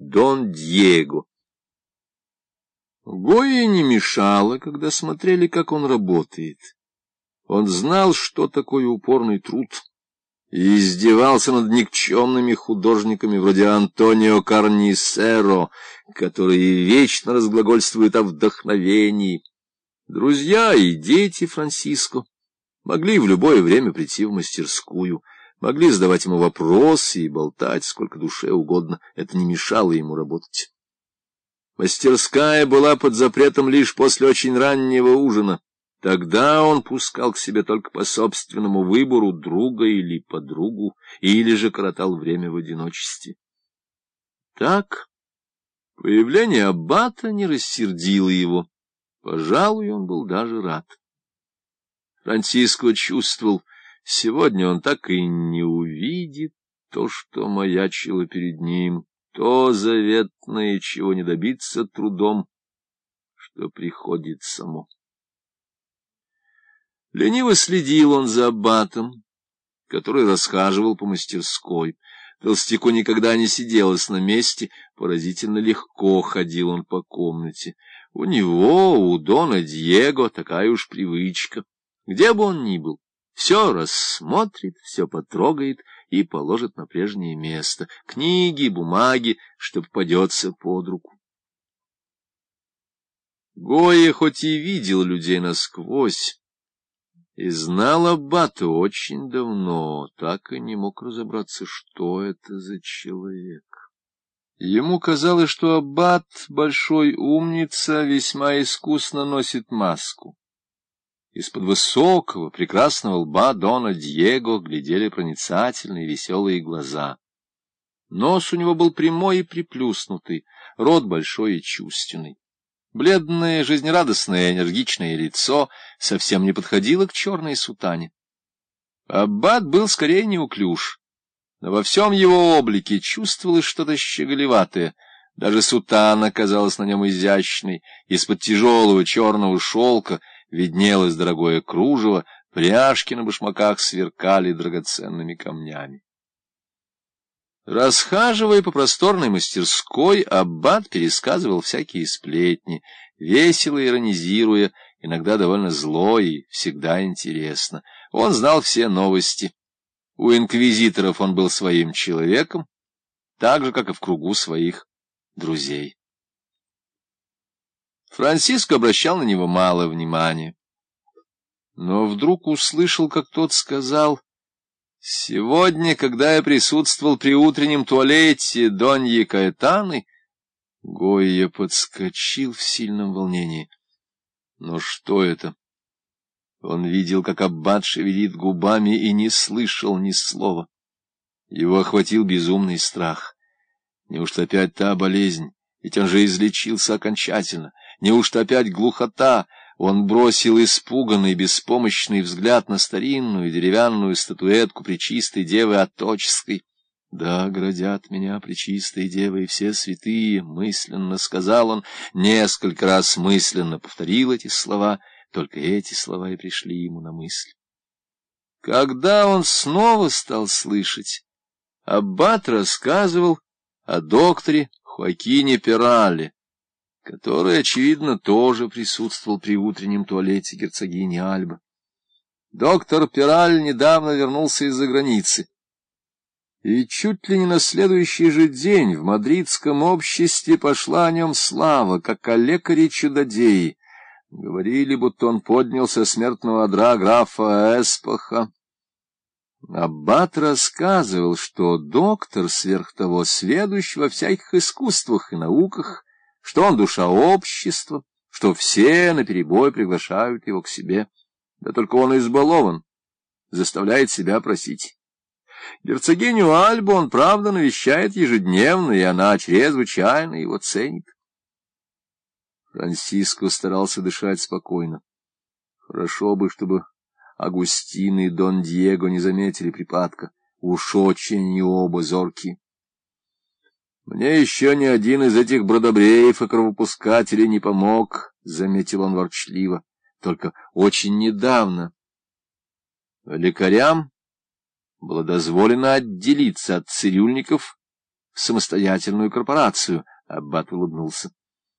Дон Диего. Гоя не мешало, когда смотрели, как он работает. Он знал, что такое упорный труд, и издевался над никчемными художниками вроде Антонио Карнисеро, которые вечно разглагольствуют о вдохновении. Друзья и дети Франциско могли в любое время прийти в мастерскую, могли задавать ему вопросы и болтать сколько душе угодно. Это не мешало ему работать. Мастерская была под запретом лишь после очень раннего ужина. Тогда он пускал к себе только по собственному выбору друга или подругу, или же коротал время в одиночестве. Так, появление аббата не рассердило его. Пожалуй, он был даже рад. Франциско чувствовал, сегодня он так и не увидит то, что маячило перед ним, то заветное, чего не добиться трудом, что приходит само. Лениво следил он за аббатом, который расхаживал по мастерской. Толстяку никогда не сиделось на месте, поразительно легко ходил он по комнате. У него, у Дона Диего, такая уж привычка. Где бы он ни был, все рассмотрит, все потрогает и положит на прежнее место. Книги, бумаги, что попадется под руку. Гоя хоть и видел людей насквозь, и знал Аббата очень давно, так и не мог разобраться, что это за человек. Ему казалось, что Аббат, большой умница, весьма искусно носит маску. Из-под высокого, прекрасного лба Дона Диего глядели проницательные веселые глаза. Нос у него был прямой и приплюснутый, рот большой и чувственный. Бледное, жизнерадостное, энергичное лицо совсем не подходило к черной сутане. Аббат был скорее неуклюж, но во всем его облике чувствовалось что-то щеголеватое. Даже сутана казалась на нем изящной, из-под тяжелого черного шелка виднелось дорогое кружево, пряжки на башмаках сверкали драгоценными камнями. Расхаживая по просторной мастерской, Аббат пересказывал всякие сплетни, весело иронизируя, иногда довольно зло и всегда интересно. Он знал все новости. У инквизиторов он был своим человеком, так же, как и в кругу своих друзей. Франциско обращал на него мало внимания. Но вдруг услышал, как тот сказал — Сегодня, когда я присутствовал при утреннем туалете Доньи Каэтаны, Гойя подскочил в сильном волнении. Но что это? Он видел, как аббат шевелит губами и не слышал ни слова. Его охватил безумный страх. Неужто опять та болезнь? Ведь он же излечился окончательно. Неужто опять глухота? Он бросил испуганный, беспомощный взгляд на старинную деревянную статуэтку Пречистой Девы Оточеской. «Да, градят меня Пречистые Девы и все святые», — мысленно сказал он, несколько раз мысленно повторил эти слова, только эти слова и пришли ему на мысль. Когда он снова стал слышать, Аббат рассказывал о докторе Хоакине Пирале, который, очевидно, тоже присутствовал при утреннем туалете герцогини Альба. Доктор Пираль недавно вернулся из-за границы. И чуть ли не на следующий же день в мадридском обществе пошла о нем слава, как о лекаре-чудодеи. Говорили, будто он поднялся смертного одра графа Эспаха. Аббат рассказывал, что доктор, сверх того, сведущ во всяких искусствах и науках, что он душа общества, что все наперебой приглашают его к себе. Да только он избалован, заставляет себя просить. Герцогиню Альбу он, правда, навещает ежедневно, и она чрезвычайно его ценит. Франциско старался дышать спокойно. Хорошо бы, чтобы Агустин и Дон Диего не заметили припадка. Уж очень оба зоркие. Мне еще ни один из этих бродобреев и кровопускателей не помог, — заметил он ворчливо, — только очень недавно. Лекарям было дозволено отделиться от цирюльников самостоятельную корпорацию. Аббат улыбнулся.